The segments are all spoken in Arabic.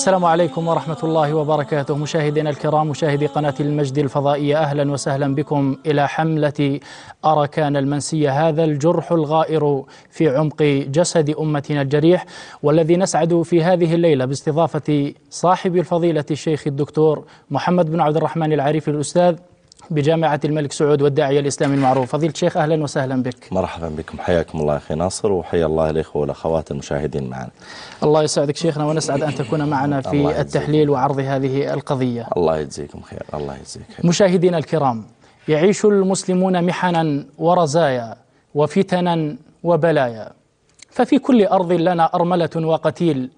السلام عليكم ورحمة الله وبركاته. مشاهدينا الكرام مشاهدي قناة المجد الفضائية أهلا وسهلا بكم إلى حملة أركان المنسية. هذا الجرح الغائر في عمق جسد أمتنا الجريح والذي نسعد في هذه الليلة باستضافة صاحب الفضيلة الشيخ الدكتور محمد بن عبد الرحمن العريفي الأستاذ بجامعة الملك سعود والداعية الإسلامي المعروف. فضيلة الشيخ أهلا وسهلا بك. مرحبا بكم. حياكم الله أخي ناصر وحيا الله الإخوة والأخوات المشاهدين معنا الله يسعدك شيخنا ونسعد أن تكون معنا في التحليل وعرض هذه القضية. الله يجزيكم خير الله يجزيك خير. مشاهدينا الكرام يعيش المسلمون محنا ورزايا وفتنا وبلايا. ففي كل أرض لنا أرملة وقتيل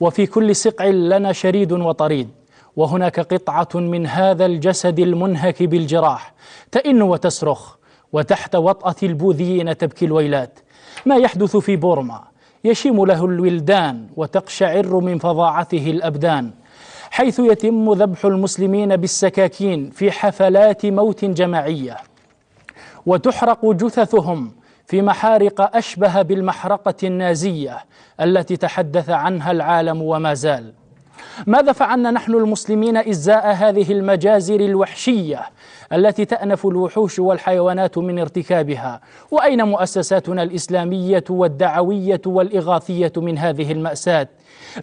وفي كل سقع لنا شريد وطريد. وهناك قطعة من هذا الجسد المنهك بالجراح تئن وتصرخ وتحت وطأة البوذيين تبكي الويلات. ما يحدث في بورما؟ يشم له الولدان وتقشعر من فظاعته الأبدان. حيث يتم ذبح المسلمين بالسكاكين في حفلات موت جماعية. وتحرق جثثهم في محارق أشبه بالمحرقة النازية التي تحدث عنها العالم وما زال. ماذا فعلنا نحن المسلمين إزاء هذه المجازر الوحشية التي تأنف الوحوش والحيوانات من ارتكابها؟ وأين مؤسساتنا الإسلامية والدعوية والإغاثية من هذه المأساة؟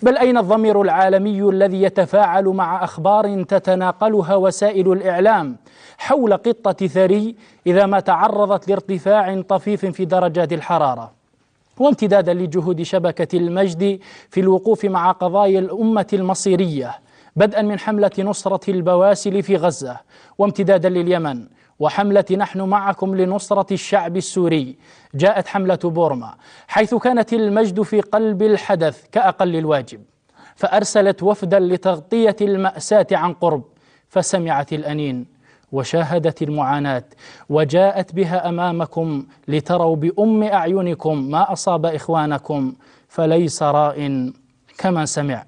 بل أين الضمير العالمي الذي يتفاعل مع أخبار تتناقلها وسائل الإعلام حول قطة ثري إذا ما تعرضت لارتفاع طفيف في درجات الحرارة؟ وامتدادا لجهود شبكة المجد في الوقوف مع قضايا الأمة المصيرية بدءا من حملة نصرة البواسل في غزة وامتدادا لليمن وحملة نحن معكم لنصرة الشعب السوري جاءت حملة بورما حيث كانت المجد في قلب الحدث كأقل الواجب فأرسلت وفدا لتغطية المأساة عن قرب فسمعت الأنين وشاهدت المعاناة وجاءت بها أمامكم لتروا بأم أعينكم ما أصاب إخوانكم فليس راء كمن سمع.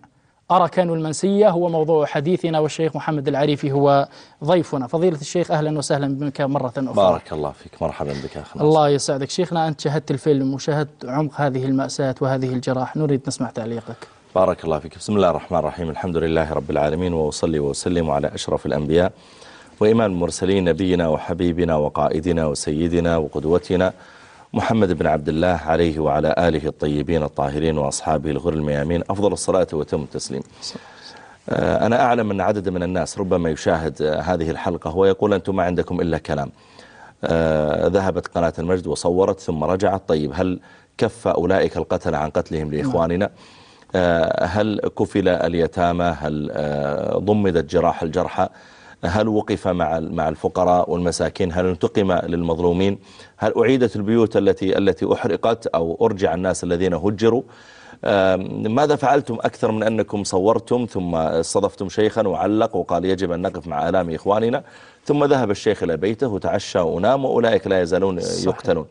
أركان المنسية هو موضوع حديثنا والشيخ محمد العريفي هو ضيفنا. فضيلة الشيخ أهلا وسهلا بك مرة أخرى. بارك الله فيك مرحبا بك أخي الله يسعدك. شيخنا أنت شاهدت الفيلم وشاهدت عمق هذه المأساة وهذه الجراح نريد نسمع تعليقك. بارك الله فيك. بسم الله الرحمن الرحيم. الحمد لله رب العالمين وأصلي وأسلم على أشرف الأنبياء وإمام المرسلين نبينا وحبيبنا وقائدنا وسيدنا وقدوتنا محمد بن عبد الله عليه وعلى آله الطيبين الطاهرين وأصحابه الغر الميامين. أفضل الصلاة وتم التسليم. أنا أعلم أن عدد من الناس ربما يشاهد هذه الحلقة ويقول أنتم ما عندكم إلا كلام. ذهبت قناة المجد وصورت ثم رجعت. طيب هل كف أولئك القتل عن قتلهم لإخواننا؟ هل كفل اليتامى؟ هل ضمدت جراح الجرحى؟ هل وقف مع مع الفقراء والمساكين؟ هل انتقم للمظلومين؟ هل أعيدت البيوت التي التي أحرقت أو أرجع الناس الذين هجروا؟ ماذا فعلتم أكثر من أنكم صورتم ثم استضفتم شيخا وعلق وقال يجب أن نقف مع آلام إخواننا؟ ثم ذهب الشيخ إلى بيته وتعشى ونام وأولئك لا يزالون يقتلون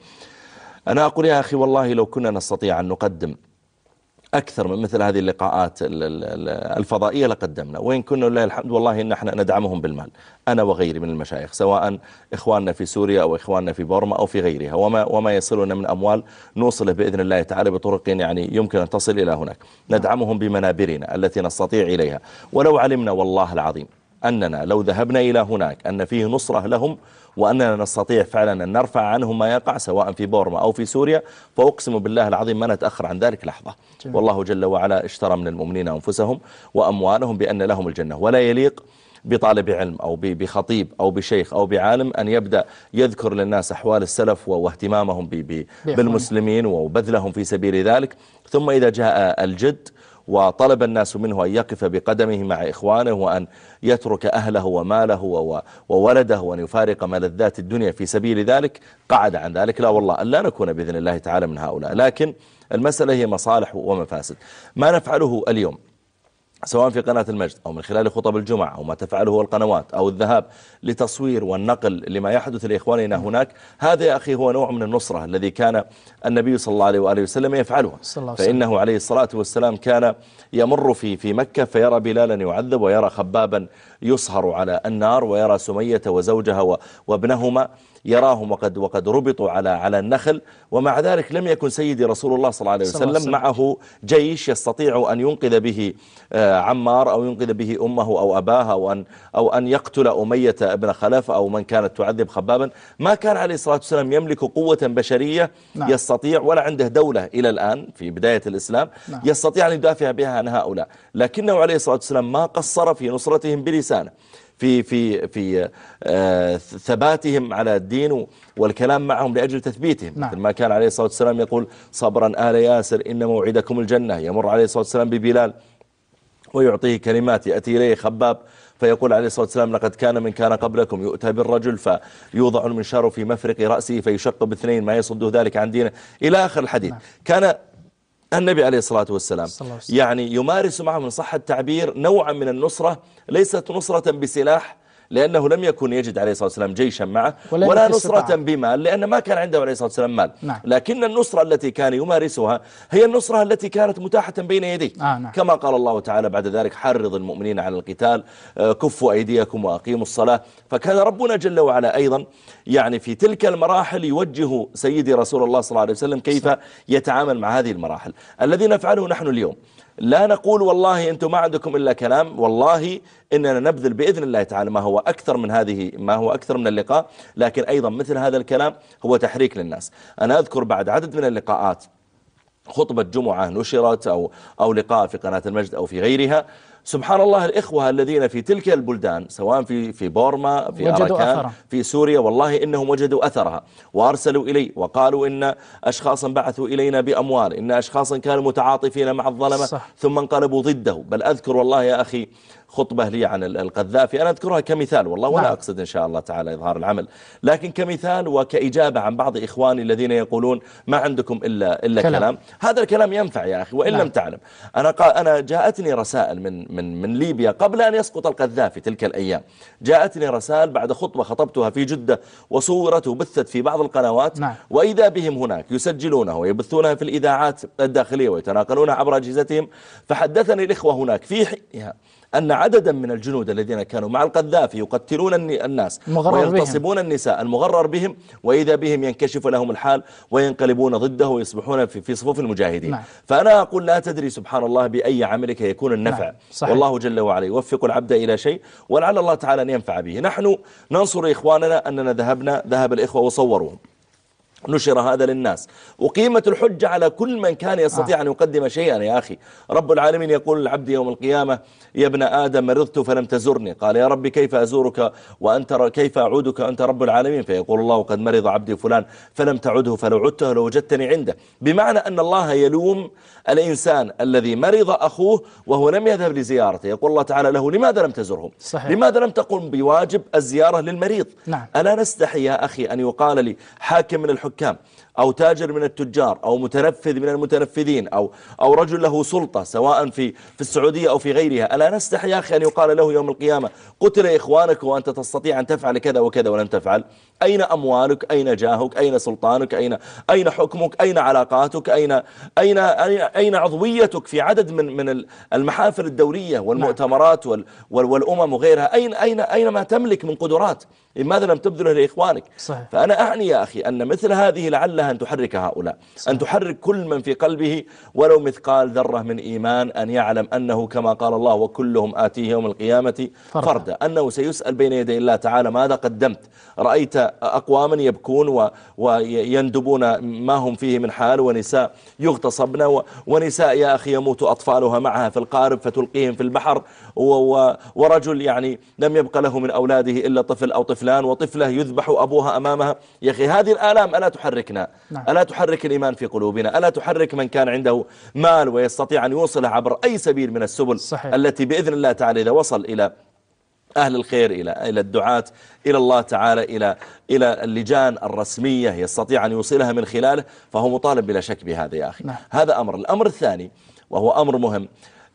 أنا أقول يا أخي والله لو كنا نستطيع أن نقدم أكثر من مثل هذه اللقاءات الفضائية لقدمنا. وإن كنا لله الحمد والله إن إحنا ندعمهم بالمال. أنا وغيري من المشايخ سواء إخواننا في سوريا أو إخواننا في بورما أو في غيرها وما, وما يصلنا من أموال نوصله بإذن الله تعالى بطرق يعني يمكن أن تصل إلى هناك. ندعمهم بمنابرنا التي نستطيع إليها. ولو علمنا والله العظيم أننا لو ذهبنا إلى هناك أن فيه نصرة لهم وأننا نستطيع فعلا أن نرفع عنهم ما يقع سواء في بورما أو في سوريا. فأقسم بالله العظيم ما نتأخر عن ذلك لحظة. جميل. والله جل وعلا اشترى من المؤمنين أنفسهم وأموالهم بأن لهم الجنة. ولا يليق بطالب علم أو بخطيب أو بشيخ أو بعالم أن يبدأ يذكر للناس أحوال السلف واهتمامهم بالمسلمين وبذلهم في سبيل ذلك. ثم إذا جاء الجد وطلب الناس منه أن يقف بقدمه مع إخوانه وأن يترك أهله وماله وولده وأن يفارق ملذات الدنيا في سبيل ذلك. قعد عن ذلك. لا والله أن لا نكون بإذن الله تعالى من هؤلاء. لكن المسألة هي مصالح ومفاسد. ما نفعله اليوم؟ سواء في قناة المجد أو من خلال خطب الجمعة أو ما تفعله القنوات أو الذهاب لتصوير والنقل لما يحدث لإخواننا هناك. هذا يا أخي هو نوع من النصرة الذي كان النبي صلى الله عليه وآله وسلم يفعله فإنه عليه الصلاة والسلام كان يمر في في مكة فيرى بلالا يعذب ويرى خبابا يصهر على النار ويرى سمية وزوجها وابنهما. يراهم وقد وقد ربطوا على على النخل ومع ذلك لم يكن سيدي رسول الله صلى الله عليه وسلم معه جيش يستطيع أن ينقذ به عمار أو ينقذ به أمه أو أباها أو أن, أو أن يقتل أمية ابن خلف أو من كانت تعذب خبابا ما كان عليه الصلاة والسلام يملك قوة بشرية نعم. يستطيع ولا عنده دولة إلى الآن في بداية الإسلام نعم. يستطيع أن يدافع بها عن هؤلاء لكنه عليه الصلاة والسلام ما قصر في نصرتهم بلسانه في في في آه ثباتهم على الدين والكلام معهم لأجل تثبيتهم نعم. مثل ما كان عليه الصلاة والسلام يقول صبرا آل ياسر إن موعدكم الجنة يمر عليه الصلاة والسلام ببلال ويعطيه كلمات يأتي إليه خباب فيقول عليه الصلاة والسلام لقد كان من كان قبلكم يؤتى بالرجل فيوضع المنشار في مفرق رأسه فيشق باثنين ما يصده ذلك عن دينه إلى آخر الحديث نعم. كان النبي عليه الصلاة والسلام. يعني يمارس معهم من صح التعبير نوعا من النصرة ليست نصرة بسلاح لأنه لم يكن يجد عليه الصلاة والسلام جيشا معه ولا, ولا نصرة بمال لأن ما كان عنده عليه الصلاة والسلام مال. نعم. لكن النصرة التي كان يمارسها هي النصرة التي كانت متاحة بين يديه. آه نعم. كما قال الله تعالى بعد ذلك حرض المؤمنين على القتال آه، كفوا أيديكم وأقيموا الصلاة. فكان ربنا جل وعلا أيضا يعني في تلك المراحل يوجه سيدي رسول الله صلى الله عليه وسلم كيف يتعامل مع هذه المراحل. الذي نفعله نحن اليوم لا نقول والله أنتم ما عندكم إلا كلام والله إننا نبذل بإذن الله تعالى ما هو أكثر من هذه ما هو أكثر من اللقاء لكن أيضا مثل هذا الكلام هو تحريك للناس. أنا أذكر بعد عدد من اللقاءات خطبة جمعة نشرت أو, أو لقاء في قناة المجد أو في غيرها سبحان الله الإخوة الذين في تلك البلدان سواء في في بورما في أراكان في سوريا والله إنهم وجدوا أثرها. وأرسلوا إلي وقالوا إن أشخاصا بعثوا إلينا بأموال إن أشخاصا كانوا متعاطفين مع الظلمة صح. ثم انقلبوا ضده. بل أذكر والله يا أخي خطبة لي عن القذافي أنا أذكرها كمثال والله ولا نعم. أقصد إن شاء الله تعالى إظهار العمل لكن كمثال وكإجابة عن بعض إخواني الذين يقولون ما عندكم إلا, إلا كلام. كلام هذا الكلام ينفع يا أخي وإن نعم. لم تعلم أنا, أنا جاءتني رسائل من, من, من ليبيا قبل أن يسقط القذافي تلك الأيام جاءتني رسائل بعد خطبة خطبتها في جدة وصورت وبثت في بعض القنوات نعم. وإذا بهم هناك يسجلونها ويبثونها في الإذاعات الداخلية ويتناقلونها عبر أجهزتهم فحدثني الإخوة هناك في أن عددا من الجنود الذين كانوا مع القذافي يقتلون الناس ويغتصبون بهم. النساء المغرر بهم وإذا بهم ينكشف لهم الحال وينقلبون ضده ويصبحون في, في صفوف المجاهدين نعم. فأنا أقول لا تدري سبحان الله بأي عملك يكون النفع نعم. صحيح. والله جل وعلا يوفق العبد إلى شيء ولعل الله تعالى أن ينفع به نحن ننصر إخواننا أننا ذهبنا ذهب الإخوة وصوروهم نشر هذا للناس. وقيمة الحجة على كل من كان يستطيع آه. أن يقدم شيئا. يا أخي رب العالمين يقول للعبد يوم القيامة يا ابن آدم مرضت فلم تزرني. قال يا رب كيف أزورك وأنت كيف أعودك أنت رب العالمين؟ فيقول الله قد مرض عبدي فلان فلم تعده فلو عدته لوجدتني عنده. بمعنى أن الله يلوم الإنسان الذي مرض أخوه وهو لم يذهب لزيارته. يقول الله تعالى له لماذا لم تزره صحيح. لماذا لم تقم بواجب الزيارة للمريض؟ نعم. ألا نستحي يا أخي أن يقال لي حاكم من الحكام أو تاجر من التجار أو متنفذ من المتنفذين أو, أو رجل له سلطة سواء في, في السعودية أو في غيرها ألا نستحي يا أخي أن يقال له يوم القيامة قتل إخوانك وأنت تستطيع أن تفعل كذا وكذا ولم تفعل؟ أين أموالك؟ أين جاهك؟ أين سلطانك؟ أين, أين حكمك؟ أين علاقاتك؟ أين, أين, أين عضويتك في عدد من, من المحافل الدولية والمؤتمرات وال والأمم وغيرها؟ أين, أين, أين ما تملك من قدرات؟ لماذا لم تبذله لإخوانك؟ صحيح. فأنا أعني يا أخي أن مثل هذه لعلها أن تحرك هؤلاء صحيح. أن تحرك كل من في قلبه ولو مثقال ذرة من إيمان أن يعلم أنه كما قال الله وكلهم آتيه يوم القيامة فردا. أنه سيسأل بين يدي الله تعالى ماذا قدمت؟ رأيت أقواما يبكون ويندبون ما هم فيه من حال ونساء يغتصبن ونساء يا أخي يموت أطفالها معها في القارب فتلقيهم في البحر ورجل يعني لم يبق له من أولاده إلا طفل أو طفلان وطفلة يذبح أبوها أمامها يا أخي هذه الآلام ألا تحركنا نعم. ألا تحرك الإيمان في قلوبنا ألا تحرك من كان عنده مال ويستطيع أن يوصله عبر أي سبيل من السبل صحيح. التي بإذن الله تعالى إذا وصل إلى أهل الخير إلى إلى الدعاة إلى الله تعالى إلى إلى اللجان الرسمية يستطيع أن يوصلها من خلاله فهو مطالب بلا شك بهذا يا أخي نعم. هذا أمر الأمر الثاني وهو أمر مهم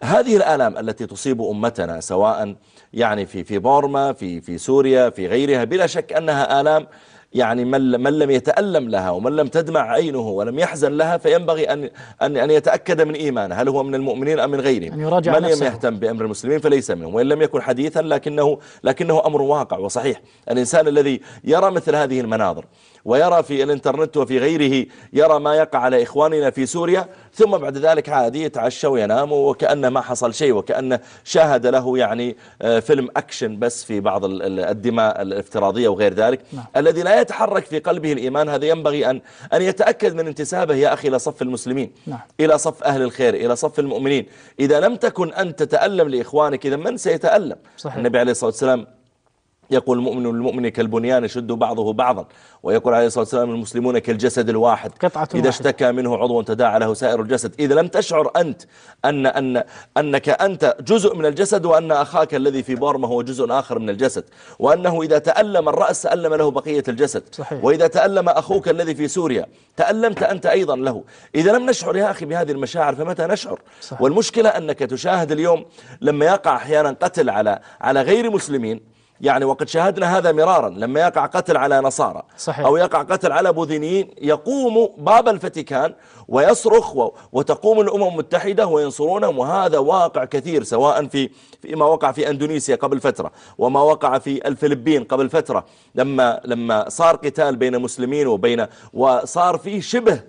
هذه الآلام التي تصيب أمتنا سواء يعني في في بورما في في سوريا في غيرها بلا شك أنها آلام يعني من لم يتألم لها ومن لم تدمع عينه ولم يحزن لها فينبغي أن أن أن يتأكد من إيمانه. هل هو من المؤمنين أم من غيرهم؟ من لم يهتم بأمر المسلمين فليس منهم. وإن لم يكن حديثا لكنه لكنه أمر واقع وصحيح. الإنسان الذي يرى مثل هذه المناظر ويرى في الانترنت وفي غيره يرى ما يقع على إخواننا في سوريا ثم بعد ذلك عادي يتعشى وينام وكأنه ما حصل شيء وكأنه شاهد له يعني آه، فيلم أكشن بس في بعض الدماء الافتراضية وغير ذلك نعم. الذي لا يتحرك في قلبه الإيمان هذا ينبغي أن, أن يتأكد من انتسابه يا أخي إلى صف المسلمين نعم. إلى صف أهل الخير إلى صف المؤمنين إذا لم تكن أن تتألم لإخوانك إذا من سيتألم صحيح. النبي عليه الصلاة والسلام يقول المؤمن للمؤمن كالبنيان يشد بعضه بعضا ويقول عليه الصلاة والسلام المسلمون كالجسد الواحد. قطعة إذا اشتكى منه عضو تداعى له سائر الجسد. إذا لم تشعر أنت أن أن أنك أنت جزء من الجسد وأن أخاك الذي في بورما هو جزء آخر من الجسد وأنه إذا تألم الرأس تألم له بقية الجسد. صحيح. وإذا تألم أخوك الذي في سوريا تألمت أنت أيضا له. إذا لم نشعر يا أخي بهذه المشاعر فمتى نشعر؟ صحيح. والمشكلة أنك تشاهد اليوم لما يقع أحيانا قتل على على غير مسلمين يعني وقد شاهدنا هذا مرارا لما يقع قتل على نصارى صحيح. أو يقع قتل على بوذينيين يقوم باب الفاتيكان ويصرخ وتقوم الأمم المتحدة وينصرونهم وهذا واقع كثير سواء في فيما وقع في أندونيسيا قبل فترة وما وقع في الفلبين قبل فترة لما لما صار قتال بين مسلمين وبين وصار فيه شبه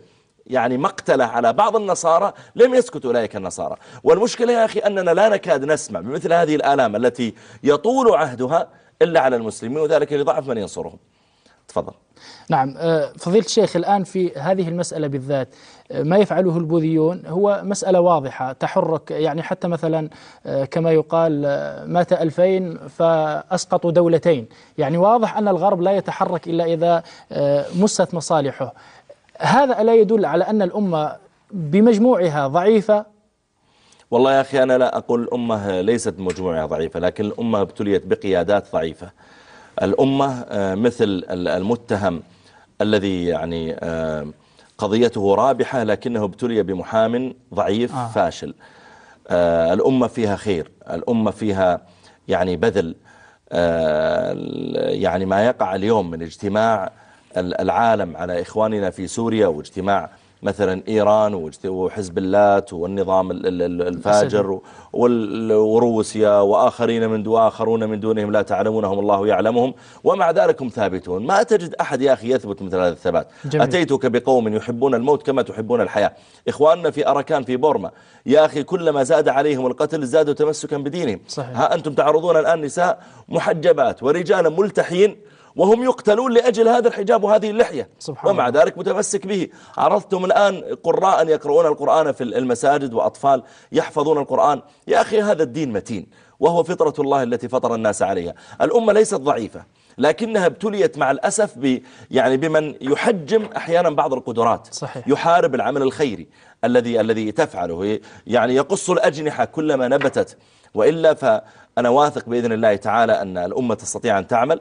يعني مقتلة على بعض النصارى لم يسكت أولئك النصارى والمشكلة يا أخي أننا لا نكاد نسمع بمثل هذه الآلام التي يطول عهدها إلا على المسلمين وذلك لضعف من ينصرهم. تفضل. نعم آه، فضيلة الشيخ الآن في هذه المسألة بالذات آه، ما يفعله البوذيون؟ هو مسألة واضحة تحرك يعني حتى مثلا آه، كما يقال مات ألفين فأسقطوا دولتين. يعني واضح أن الغرب لا يتحرك إلا إذا مست مصالحه. هذا ألا يدل على أن الأمة بمجموعها ضعيفة والله يا أخي أنا لا أقول الأمة ليست مجموعة ضعيفة لكن الأمة ابتليت بقيادات ضعيفة. الأمة آه، مثل المتهم الذي يعني آه، قضيته رابحة لكنه ابتلي بمحام ضعيف آه. فاشل. آه، الأمة فيها خير الأمة فيها يعني بذل. يعني ما يقع اليوم من اجتماع العالم على إخواننا في سوريا واجتماع مثلا إيران وحزب اللات والنظام الفاجر وروسيا وآخرين من دو آخرون من دونهم لا تعلمونهم الله يعلمهم. ومع ذلك هم ثابتون. ما تجد أحد يا أخي يثبت مثل هذا الثبات. جميل. أتيتك بقوم يحبون الموت كما تحبون الحياة. إخواننا في أركان في بورما يا أخي كلما زاد عليهم القتل زادوا تمسكا بدينهم. صحيح. ها أنتم تعرضون الآن نساء محجبات ورجالا ملتحين وهم يقتلون لأجل هذا الحجاب وهذه اللحية. سبحان ومع الله. ذلك متمسك به. عرضتم الآن قراء يقرؤون القرآن في المساجد وأطفال يحفظون القرآن. يا أخي هذا الدين متين وهو فطرة الله التي فطر الناس عليها. الأمة ليست ضعيفة لكنها ابتليت مع الأسف ب يعني بمن يحجم أحيانا بعض القدرات. صحيح. يحارب العمل الخيري الذي الذي تفعله. يعني يقص الأجنحة كلما نبتت. وإلا فأنا واثق بإذن الله تعالى أن الأمة تستطيع أن تعمل.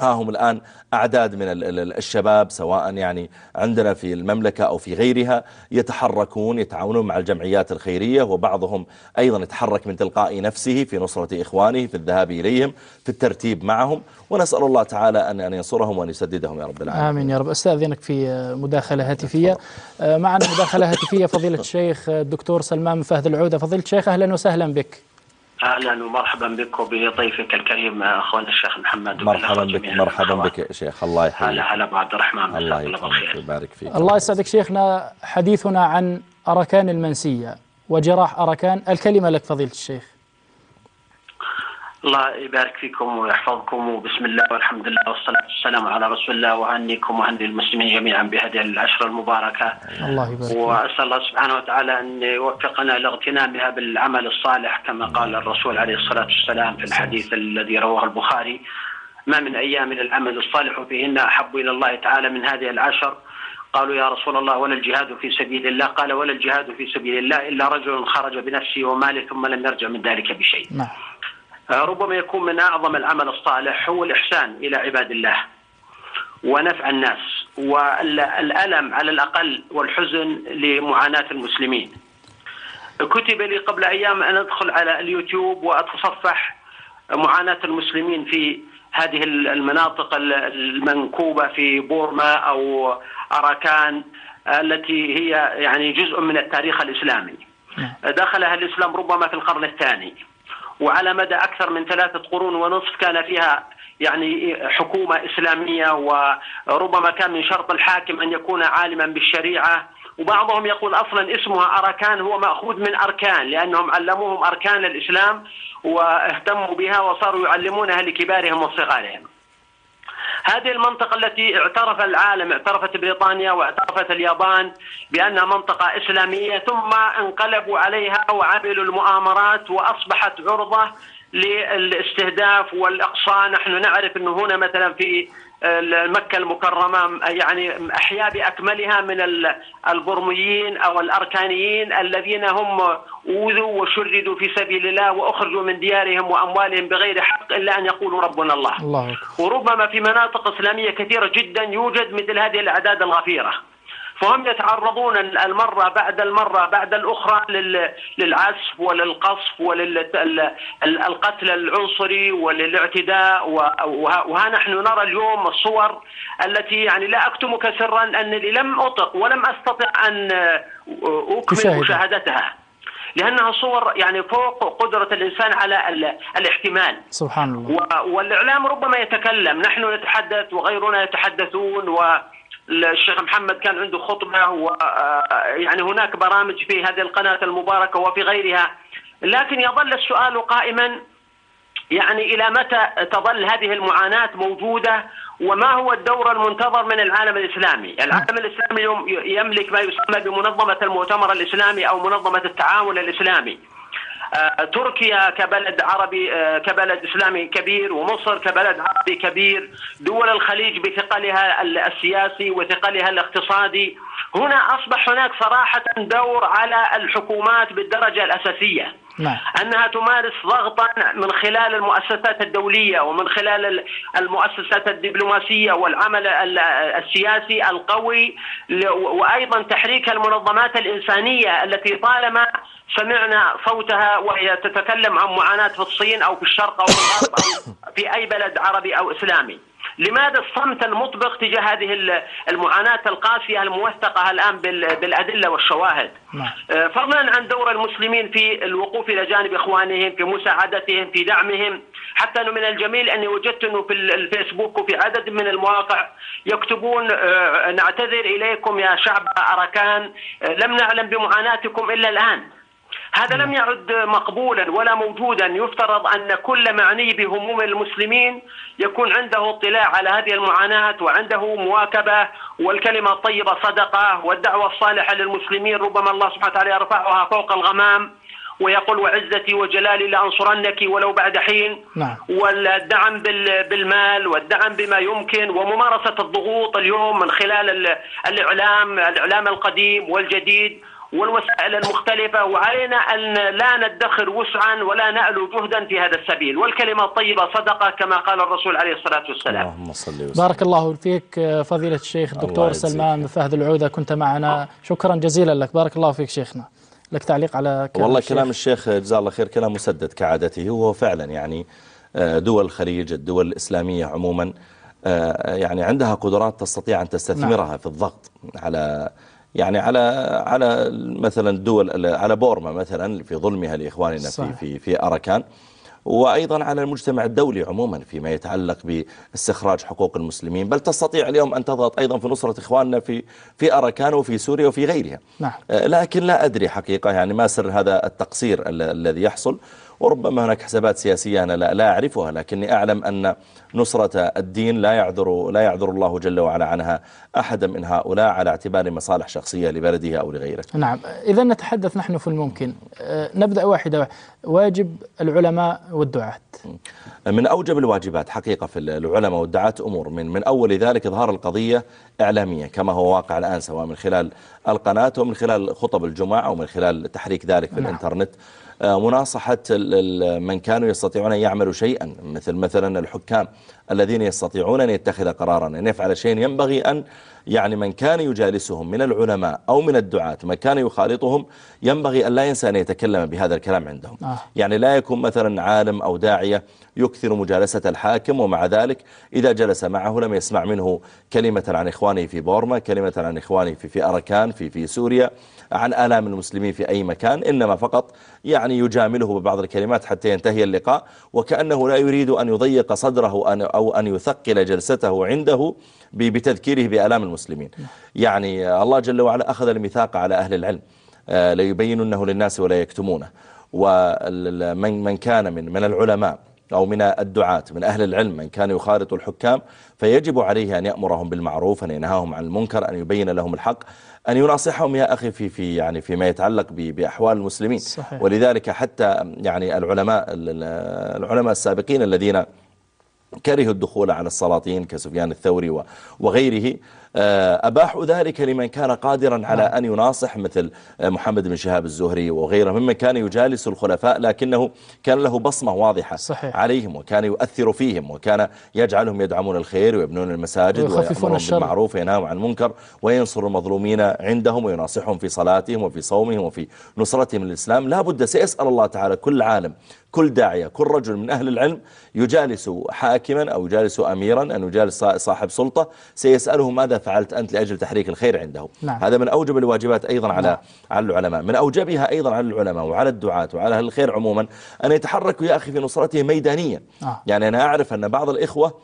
ها هم الآن أعداد من الشباب سواء يعني عندنا في المملكة أو في غيرها يتحركون يتعاونون مع الجمعيات الخيرية وبعضهم أيضا يتحرك من تلقاء نفسه في نصرة إخوانه في الذهاب إليهم في الترتيب معهم. ونسأل الله تعالى أن ينصرهم وأن يسددهم يا رب العالمين. آمين يا رب. أستأذنك في مداخلة هاتفية. آه، معنا مداخلة هاتفية فضيلة الشيخ الدكتور سلمان فهد العودة. فضيلة الشيخ أهلا وسهلا بك. أهلا ومرحبا بك وبضيفك الكريم أخونا الشيخ محمد. مرحبا بك مرحبا بك يا شيخ. الله يحييك. هلا هلا ابو عبد الرحمن. الله ويبارك فيك. الله يسعدك شيخنا. حديثنا عن أركان المنسية وجراح أركان. الكلمة لك فضيلة الشيخ. الله يبارك فيكم ويحفظكم. وبسم الله والحمد لله والصلاة والسلام على رسول الله وأهنيكم وأهني المسلمين جميعا بهذه العشرة المباركة. الله يبارك وأسأل الله سبحانه وتعالى أن يوفقنا لاغتنامها بالعمل الصالح كما قال الرسول عليه الصلاة والسلام في الحديث الذي رواه البخاري ما من أيام العمل الصالح فيهن أحب إلى الله تعالى من هذه العشر. قالوا يا رسول الله ولا الجهاد في سبيل الله. قال ولا الجهاد في سبيل الله إلا رجل خرج بنفسه وماله ثم لم يرجع من ذلك بشيء. نعم. ربما يكون من أعظم العمل الصالح هو الإحسان إلى عباد الله ونفع الناس والألم على الأقل والحزن لمعاناة المسلمين. كتب لي قبل أيام أن أدخل على اليوتيوب وأتصفح معاناة المسلمين في هذه المناطق المنكوبة في بورما أو أراكان التي هي يعني جزء من التاريخ الإسلامي. نعم. دخلها الإسلام ربما في القرن الثاني. وعلى مدى أكثر من ثلاثة قرون ونصف كان فيها يعني حكومة إسلامية وربما كان من شرط الحاكم أن يكون عالما بالشريعة وبعضهم يقول أصلا اسمها أركان هو مأخوذ من أركان لأنهم علموهم أركان الإسلام واهتموا بها وصاروا يعلمونها لكبارهم وصغارهم. هذه المنطقة التي اعترف العالم اعترفت بريطانيا واعترفت اليابان بأنها منطقة إسلامية ثم انقلبوا عليها وعملوا المؤامرات وأصبحت عرضة للاستهداف والإقصاء. نحن نعرف أنه هنا مثلا في مكة المكرمة يعني أحياء بأكملها من البرميين أو الأركانيين الذين هم أوذوا وشردوا في سبيل الله وأخرجوا من ديارهم وأموالهم بغير حق إلا أن يقولوا ربنا الله, الله. وربما في مناطق إسلامية كثيرة جدا يوجد مثل هذه الأعداد الغفيرة فهم يتعرضون المرة بعد المرة بعد الأخرى للعسف وللقصف وللقتل العنصري وللاعتداء وها نحن نرى اليوم الصور التي يعني لا أكتمك سرا أنني لم أطق ولم أستطع أن أكمل مشاهدتها لأنها صور يعني فوق قدرة الإنسان على الاحتمال. سبحان الله. والإعلام ربما يتكلم نحن نتحدث وغيرنا يتحدثون و الشيخ محمد كان عنده خطبة و يعني هناك برامج في هذه القناة المباركة وفي غيرها لكن يظل السؤال قائما يعني إلى متى تظل هذه المعاناة موجودة وما هو الدور المنتظر من العالم الإسلامي؟ العالم الإسلامي يملك ما يسمى بمنظمة المؤتمر الإسلامي أو منظمة التعاون الإسلامي. آه، تركيا كبلد عربي آه، كبلد إسلامي كبير ومصر كبلد عربي كبير. دول الخليج بثقلها السياسي وثقلها الاقتصادي. هنا أصبح هناك صراحة دور على الحكومات بالدرجة الأساسية. نعم. أنها تمارس ضغطا من خلال المؤسسات الدولية ومن خلال المؤسسات الدبلوماسية والعمل السياسي القوي وأيضا تحريك المنظمات الإنسانية التي طالما سمعنا صوتها وهي تتكلم عن معاناة في الصين أو في الشرق أو في الغرب أو في أي بلد عربي أو إسلامي. لماذا الصمت المطبق تجاه هذه المعاناة القاسية الموثقة الآن بالأدلة والشواهد نعم. آه، فضلا عن دور المسلمين في الوقوف إلى جانب إخوانهم في مساعدتهم في دعمهم حتى أنه من الجميل أني وجدت أنه في الفيسبوك وفي عدد من المواقع يكتبون آه، نعتذر إليكم يا شعب أركان آه، لم نعلم بمعاناتكم إلا الآن هذا لم يعد مقبولا ولا موجودا. يفترض أن كل معني بهموم المسلمين يكون عنده اطلاع على هذه المعاناة وعنده مواكبة والكلمة الطيبة صدقة والدعوة الصالحة للمسلمين. ربما الله سبحانه وتعالى يرفعها فوق الغمام ويقول وعزتي وجلالي لأنصرنك ولو بعد حين نعم. والدعم بالمال والدعم بما يمكن وممارسة الضغوط اليوم من خلال الإعلام الإعلام القديم والجديد. والوسائل المختلفة وعلينا أن لا ندخر وسعا ولا نألو جهدا في هذا السبيل. والكلمة الطيبة صدقة كما قال الرسول عليه الصلاة والسلام. اللهم صل وسلم. بارك الله فيك فضيلة الشيخ الدكتور سلمان فهد العودة كنت معنا. شكرا جزيلا لك. بارك الله فيك شيخنا. لك تعليق على كلام والله الشيخ. كلام الشيخ جزاه الله خير كلام مسدد كعادته. وهو فعلا يعني آه، دول الخليج الدول الإسلامية عموما آه، يعني عندها قدرات تستطيع أن تستثمرها نعم. في الضغط على يعني على على مثلا دول على بورما مثلا في ظلمها لإخواننا في في في أراكان وأيضا على المجتمع الدولي عموما فيما يتعلق باستخراج حقوق المسلمين. بل تستطيع اليوم أن تضغط أيضا في نصرة إخواننا في في أراكان وفي سوريا وفي غيرها. نعم. آه، لكن لا أدري حقيقة يعني ما سر هذا التقصير الذي يحصل. وربما هناك حسابات سياسية أنا لا, لا أعرفها لكني أعلم أن نصرة الدين لا يعذر لا يعذر الله جل وعلا عنها أحدا من هؤلاء على اعتبار مصالح شخصية لبلده أو لغيره نعم. إذا نتحدث نحن في الممكن. أه، نبدأ واحدة واجب العلماء والدعاة. من أوجب الواجبات حقيقة في العلماء والدعاة أمور. من من أول ذلك إظهار القضية إعلاميا كما هو واقع الآن سواء من خلال القناة ومن خلال خطب الجمعة أو من خلال تحريك ذلك في نعم. الإنترنت. مناصحة من كانوا يستطيعون أن يعملوا شيئا مثل مثلا الحكام. الذين يستطيعون أن يتخذ قرارا أن يفعل شيء ينبغي أن يعني من كان يجالسهم من العلماء أو من الدعاة من كان يخالطهم ينبغي أن لا ينسى أن يتكلم بهذا الكلام عندهم آه. يعني لا يكون مثلا عالم أو داعية يكثر مجالسة الحاكم ومع ذلك إذا جلس معه لم يسمع منه كلمة عن إخوانه في بورما كلمة عن إخوانه في, في أركان في, في سوريا عن آلام المسلمين في أي مكان إنما فقط يعني يجامله ببعض الكلمات حتى ينتهي اللقاء وكأنه لا يريد أن يضيق صدره أو أو أن يثقل جلسته عنده بتذكيره بآلام المسلمين. يعني الله جل وعلا أخذ الميثاق على أهل العلم. آه، ليبيننه للناس ولا يكتمونه. ومن من كان من من العلماء أو من الدعاة من أهل العلم من كان يخالط الحكام فيجب عليه أن يأمرهم بالمعروف أن ينهاهم عن المنكر أن يبين لهم الحق أن يناصحهم. يا أخي في في يعني فيما يتعلق بأحوال المسلمين. صحيح. ولذلك حتى يعني العلماء العلماء السابقين الذين كرهوا الدخول على السلاطين كسفيان الثوري وغيره آه، أباحوا ذلك لمن كان قادرا على نعم. أن يناصح مثل آه، محمد بن شهاب الزهري وغيره ممن كان يجالس الخلفاء لكنه كان له بصمة واضحة صحيح. عليهم وكان يؤثر فيهم وكان يجعلهم يدعمون الخير ويبنون المساجد ويأمرون بالمعروف وينهون عن المنكر وينصر المظلومين عندهم ويناصحهم في صلاتهم وفي صومهم وفي نصرتهم للإسلام لا بد سيسأل الله تعالى كل عالم كل داعية كل رجل من أهل العلم يجالس حاكما أو يجالس أميرا أن يجالس صاحب سلطة سيسأله ماذا فعلت أنت لأجل تحريك الخير عنده نعم. هذا من أوجب الواجبات أيضا على نعم. على العلماء من أوجبها أيضا على العلماء وعلى الدعاة وعلى أهل الخير عموما أن يتحركوا يا أخي في نصرته ميدانيا آه. يعني أنا أعرف أن بعض الإخوة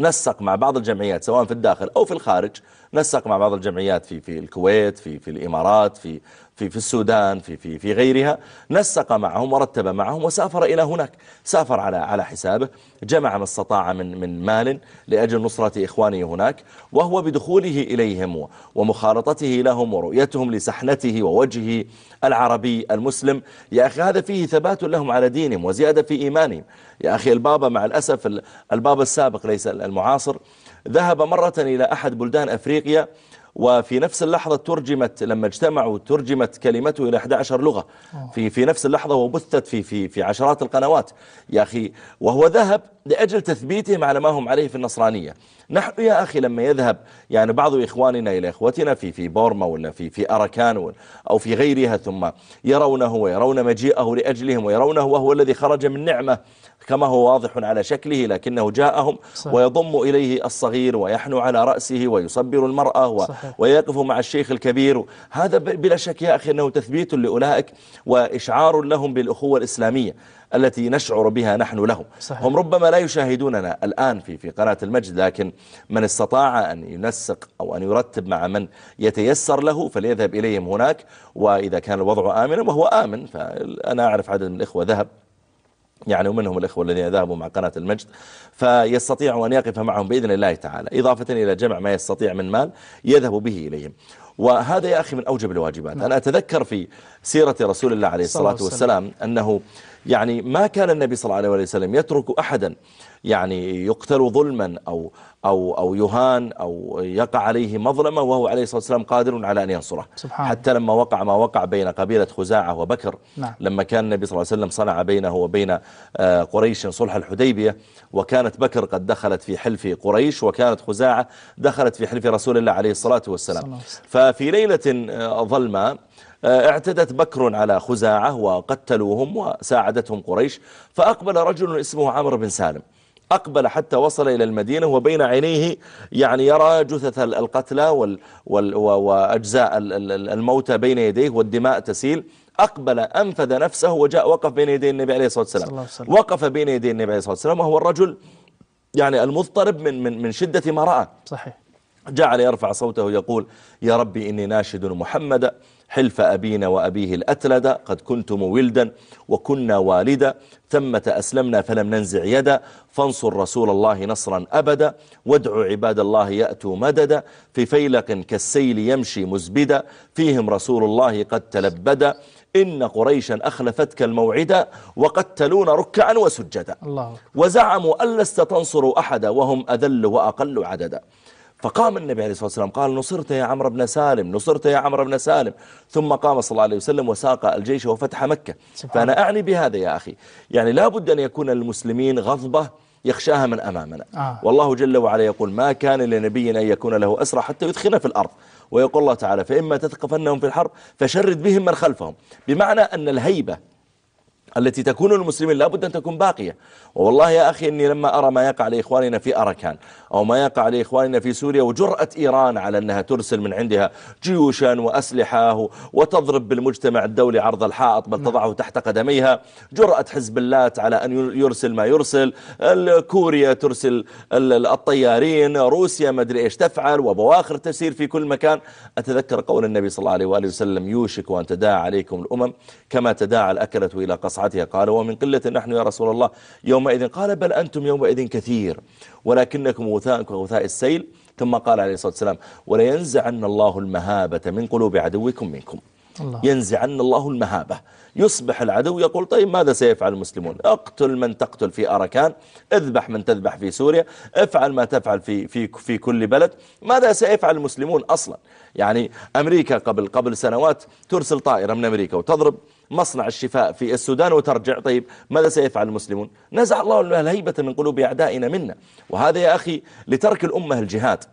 نسق مع بعض الجمعيات سواء في الداخل أو في الخارج نسق مع بعض الجمعيات في في الكويت في في الإمارات في في في السودان في في في غيرها. نسق معهم ورتب معهم وسافر إلى هناك. سافر على على حسابه. جمع ما استطاع من من مال لأجل نصرة إخوانه هناك وهو بدخوله إليهم ومخالطته لهم ورؤيتهم لسحنته ووجهه العربي المسلم. يا أخي هذا فيه ثبات لهم على دينهم وزيادة في إيمانهم. يا أخي البابا مع الأسف البابا السابق ليس المعاصر. ذهب مرة إلى أحد بلدان أفريقيا وفي نفس اللحظة ترجمت لما اجتمعوا ترجمت كلمته إلى 11 لغة. في في نفس اللحظة وبثت في في في عشرات القنوات. يا أخي وهو ذهب لأجل تثبيتهم على ما هم عليه في النصرانية. نحن يا أخي لما يذهب يعني بعض إخواننا إلى إخوتنا في في بورما ولا في في أراكان أو في غيرها ثم يرونه ويرون مجيئه لأجلهم ويرونه وهو الذي خرج من نعمة كما هو واضح على شكله لكنه جاءهم صحيح. ويضم إليه الصغير ويحنو على رأسه ويصبر المرأة و... ويقف مع الشيخ الكبير. هذا بلا شك يا أخي أنه تثبيت لأولئك وإشعار لهم بالأخوة الإسلامية. التي نشعر بها نحن لهم. صحيح. هم ربما لا يشاهدوننا الآن في في قناة المجد لكن من استطاع أن ينسق أو أن يرتب مع من يتيسر له فليذهب إليهم هناك وإذا كان الوضع آمنا وهو آمن. فأنا أعرف عدد من الإخوة ذهب يعني ومنهم الإخوة الذين ذهبوا مع قناة المجد فيستطيع أن يقف معهم بإذن الله تعالى. إضافة إلى جمع ما يستطيع من مال يذهب به إليهم. وهذا يا أخي من أوجب الواجبات نعم. أنا أتذكر في سيرة رسول الله عليه الصلاة والسلام أنه يعني ما كان النبي صلى الله عليه وسلم يترك أحدا يعني يقتل ظلما أو, أو, أو يهان أو يقع عليه مظلمة وهو عليه الصلاة والسلام قادر على أن ينصره. سبحان حتى لما وقع ما وقع بين قبيلة خزاعة وبكر نعم. لما كان النبي صلى الله عليه وسلم صنع بينه وبين آه، قريش صلح الحديبية وكانت بكر قد دخلت في حلف قريش وكانت خزاعة دخلت في حلف رسول الله عليه الصلاة والسلام. ففي ليلة آه، ظلمة آه، اعتدت بكر على خزاعة وقتلوهم وساعدتهم قريش فأقبل رجل اسمه عمرو بن سالم. أقبل حتى وصل إلى المدينة وبين عينيه يعني يرى جثث القتلى وال وال وأجزاء الموتى بين يديه والدماء تسيل. أقبل أنفذ نفسه وجاء وقف بين يدي النبي عليه الصلاة والسلام. وقف بين يدي النبي عليه الصلاة والسلام وهو الرجل يعني المضطرب من من من شدة ما رأى. صحيح. جعل يرفع صوته يقول يا ربي إني ناشد محمد حلف أبينا وأبيه الأتلد قد كنتم ولدا وكنا والدا ثمة أسلمنا فلم ننزع يدا فانصر رسول الله نصرا أبدا وادعوا عباد الله يأتوا مددا في فيلق كالسيل يمشي مزبدا فيهم رسول الله قد تلبدا إن قريشا أخلفتك الموعدا وقتلون ركعا وسجدا. الله وزعموا أن لست تنصروا أحدا وهم أذل وأقل عددا. فقام النبي عليه الصلاة والسلام قال نصرت يا عمرو بن سالم نصرت يا عمرو بن سالم. ثم قام صلى الله عليه وسلم وساق الجيش وفتح مكة. فأنا أعني بهذا يا أخي. يعني لابد أن يكون المسلمين غضبة يخشاها من أمامنا. آه. والله جل وعلا يقول ما كان لنبي أن يكون له أسرى حتى يدخن في الأرض. ويقول الله تعالى فإما تثقفنهم في الحرب فشرد بهم من خلفهم. بمعنى أن الهيبة التي تكون المسلمين لابد أن تكون باقية. والله يا أخي أني لما أرى ما يقع لإخواننا في أركان أو ما يقع لإخواننا في سوريا وجرأة إيران على أنها ترسل من عندها جيوشا وأسلحة وتضرب بالمجتمع الدولي عرض الحائط بل تضعه تحت قدميها. جرأة حزب اللات على أن يرسل ما يرسل. كوريا ترسل الطيارين. روسيا ما أدري إيش تفعل وبواخر تسير في كل مكان. أتذكر قول النبي صلى الله عليه وآله وسلم يوشك أن تداعى عليكم الأمم كما تداعى الأكلة إلى قصعتها. قال ومن قلة نحن يا رسول الله. يومئذ قال بل أنتم يومئذ كثير ولكنكم غثاء كغثاء السيل. ثم قال عليه الصلاة والسلام ولينزعن الله المهابة من قلوب عدوكم منكم. الله. ينزعن الله المهابة. يصبح العدو يقول طيب ماذا سيفعل المسلمون؟ اقتل من تقتل في أركان اذبح من تذبح في سوريا افعل ما تفعل في, في, في كل بلد. ماذا سيفعل المسلمون أصلا؟ يعني أمريكا قبل قبل سنوات ترسل طائرة من أمريكا وتضرب مصنع الشفاء في السودان. وترجع طيب ماذا سيفعل المسلمون؟ نزع الله الهيبة من قلوب أعدائنا منا. وهذا يا أخي لترك الأمة الجهاد.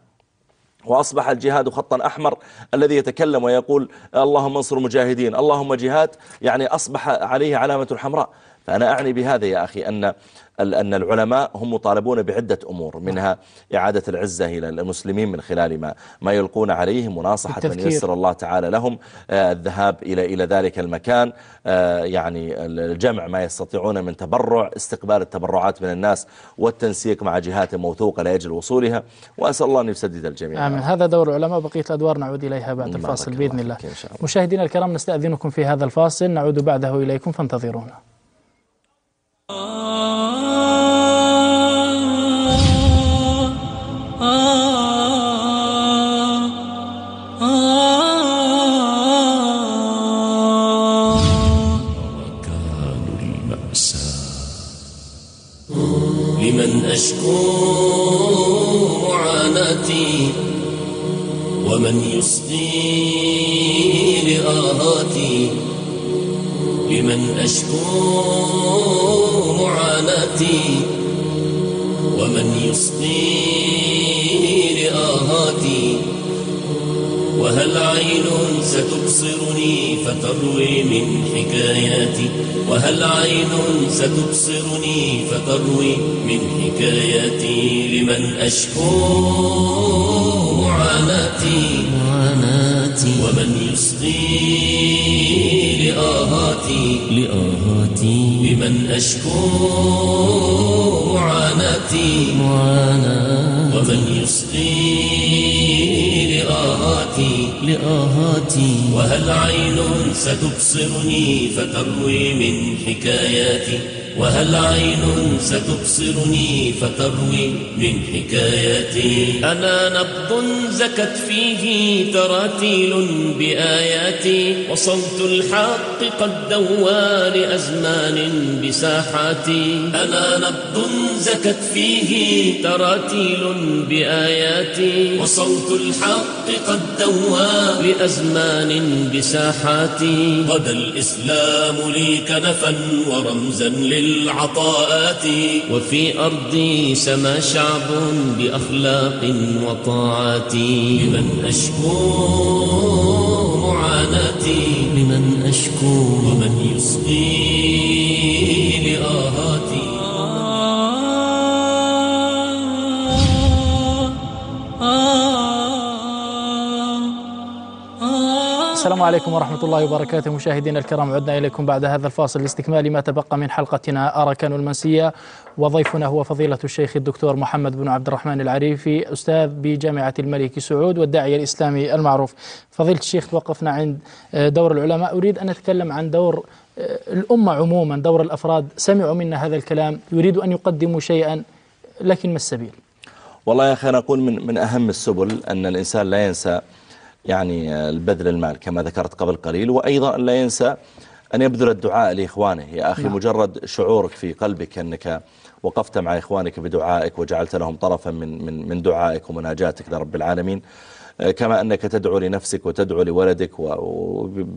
وأصبح الجهاد خطا أحمر الذي يتكلم ويقول اللهم انصر مجاهدين اللهم جهاد يعني أصبح عليه علامة حمراء فأنا أعني بهذا يا أخي أن أن العلماء هم مطالبون بعدة أمور منها إعادة العزة إلى المسلمين من خلال ما ما يلقون عليهم مناصحة من يسر الله تعالى لهم آه، الذهاب إلى إلى ذلك المكان آه، يعني الجمع ما يستطيعون من تبرع استقبال التبرعات من الناس والتنسيق مع جهات موثوقة لأجل وصولها وأسأل الله أن يسدد الجميع. آمين. هذا دور العلماء بقية الأدوار نعود إليها بعد الفاصل بإذن الله, الله. مشاهدينا الكرام نستأذنكم في هذا الفاصل نعود بعده إليكم فانتظرونا. معاناتي ومن يصغي لآهاتي لمن أشكو معاناتي ومن يصغي وهل عين ستبصرني فتروي من حكاياتي؟ وهل عين ستبصرني فتروي من حكاياتي؟ لمن أشكو معاناتي؟ معاناتي. ومن يصغي لآهاتي؟ لآهاتي. لمن أشكو معاناتي؟ معاناتي. ومن يصغي لآهاتي؟ لآهاتي. وهل عين ستبصرني فتروي من حكاياتي؟ وهل عين ستبصرني فتروي من حكاياتي؟ أنا نبض زكت فيه تراتيل بآياتي وصوت الحق قد دوى لأزمان بساحاتي. أنا نبض زكت فيه تراتيل بآياتي وصوت الحق قد دوى لأزمان بساحاتي. غدا الإسلام لي كنفا ورمزا لل العطاءات وفي أرضي سما شعب بأخلاق وطاعات. لمن أشكو معاناتي. لمن أشكو ومن يصغي. السلام عليكم ورحمة الله وبركاته. مشاهدينا الكرام عدنا إليكم بعد هذا الفاصل لاستكمال ما تبقى من حلقتنا أركان المنسية وضيفنا هو فضيلة الشيخ الدكتور محمد بن عبد الرحمن العريفي أستاذ بجامعة الملك سعود والداعية الإسلامي المعروف. فضيلة الشيخ توقفنا عند دور العلماء. أريد أن أتكلم عن دور الأمة عموما دور الأفراد. سمعوا منا هذا الكلام يريدوا أن يقدموا شيئا لكن ما السبيل؟ والله يا أخي أنا أقول من, من أهم السبل أن الإنسان لا ينسى يعني البذل المال كما ذكرت قبل قليل. وأيضا لا ينسى أن يبذل الدعاء لإخوانه. يا أخي نعم. مجرد شعورك في قلبك أنك وقفت مع إخوانك بدعائك وجعلت لهم طرفا من, من, من دعائك ومناجاتك لرب العالمين. كما أنك تدعو لنفسك وتدعو لولدك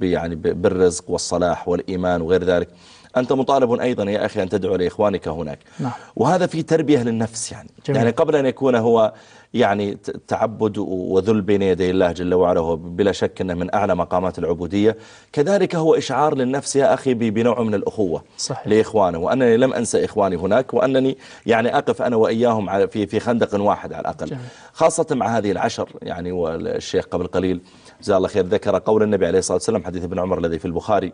يعني بالرزق والصلاح والإيمان وغير ذلك. أنت مطالب أيضا يا أخي أن تدعو لإخوانك هناك نعم. وهذا في تربية للنفس يعني جميل. يعني قبل أن يكون هو يعني تعبد وذل بين يدي الله جل وعلا هو بلا شك أنه من أعلى مقامات العبودية كذلك هو إشعار للنفس يا أخي بنوع من الأخوة صحيح. لإخوانه وأنني لم أنسى إخواني هناك وأنني يعني أقف أنا وإياهم في في خندق واحد على الأقل جميل. خاصة مع هذه العشر يعني والشيخ قبل قليل جزاه الله خير ذكر قول النبي عليه الصلاة والسلام حديث ابن عمر الذي في البخاري